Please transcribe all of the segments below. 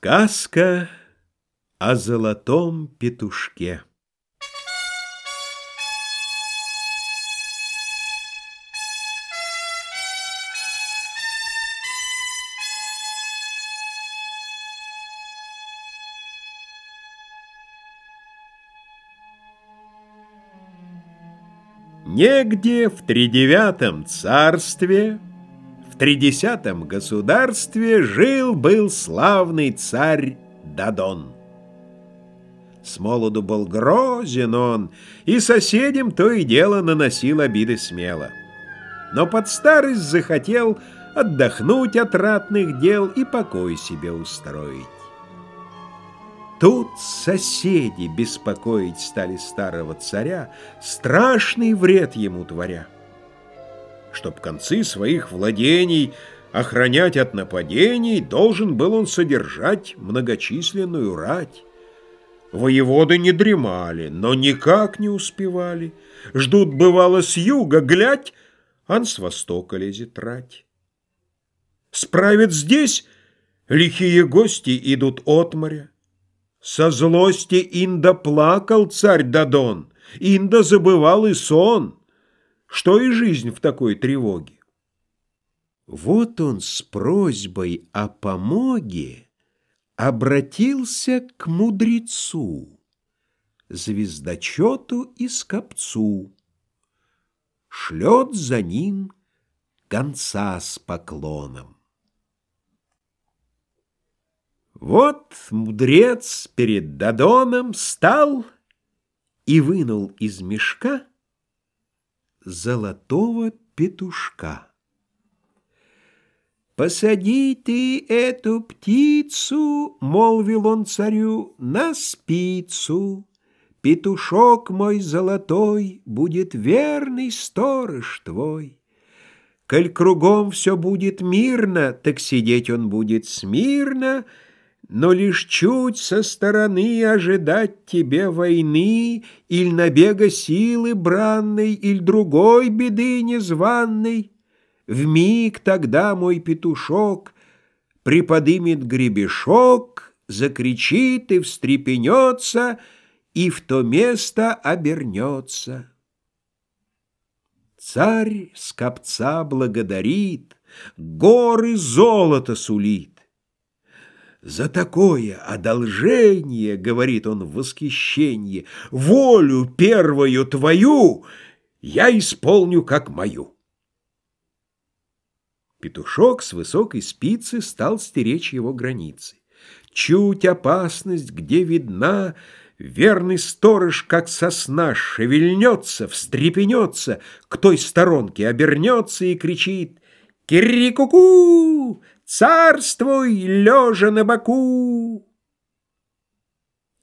Сказка о золотом петушке. Негде в тридевятом царстве тридесятом государстве жил-был славный царь Дадон. С молоду был грозен он, и соседям то и дело наносил обиды смело. Но под старость захотел отдохнуть от ратных дел и покой себе устроить. Тут соседи беспокоить стали старого царя, страшный вред ему творя чтоб концы своих владений охранять от нападений, должен был он содержать многочисленную рать. Воеводы не дремали, но никак не успевали. Ждут, бывало, с юга, глядь, ан с востока лезет рать. Справят здесь, лихие гости идут от моря. Со злости Инда плакал царь Дадон, Инда забывал и сон. Что и жизнь в такой тревоге? Вот он с просьбой о помоге обратился к мудрецу, звездочету и скопцу, шлет за ним конца с поклоном. Вот мудрец перед Дадоном стал и вынул из мешка золотого петушка. «Посади ты эту птицу, — молвил он царю, — на спицу. Петушок мой золотой будет верный сторож твой. Коль кругом все будет мирно, так сидеть он будет смирно, — но лишь чуть со стороны ожидать тебе войны Иль набега силы бранной, Иль другой беды незваной. В миг тогда мой петушок Приподымет гребешок, Закричит и встрепенется, И в то место обернется. Царь скопца благодарит, Горы золота сулит. За такое одолжение, говорит он в восхищении, волю первую твою я исполню как мою. Петушок с высокой спицы стал стеречь его границы. Чуть опасность, где видна, верный сторож, как сосна, шевельнется, встрепенется, к той сторонке обернется и кричит «Кири-ку-ку! Царствуй, лежа на боку!»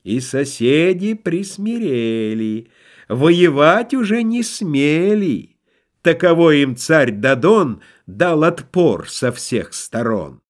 И соседи присмирели, воевать уже не смели. Таково им царь Дадон дал отпор со всех сторон.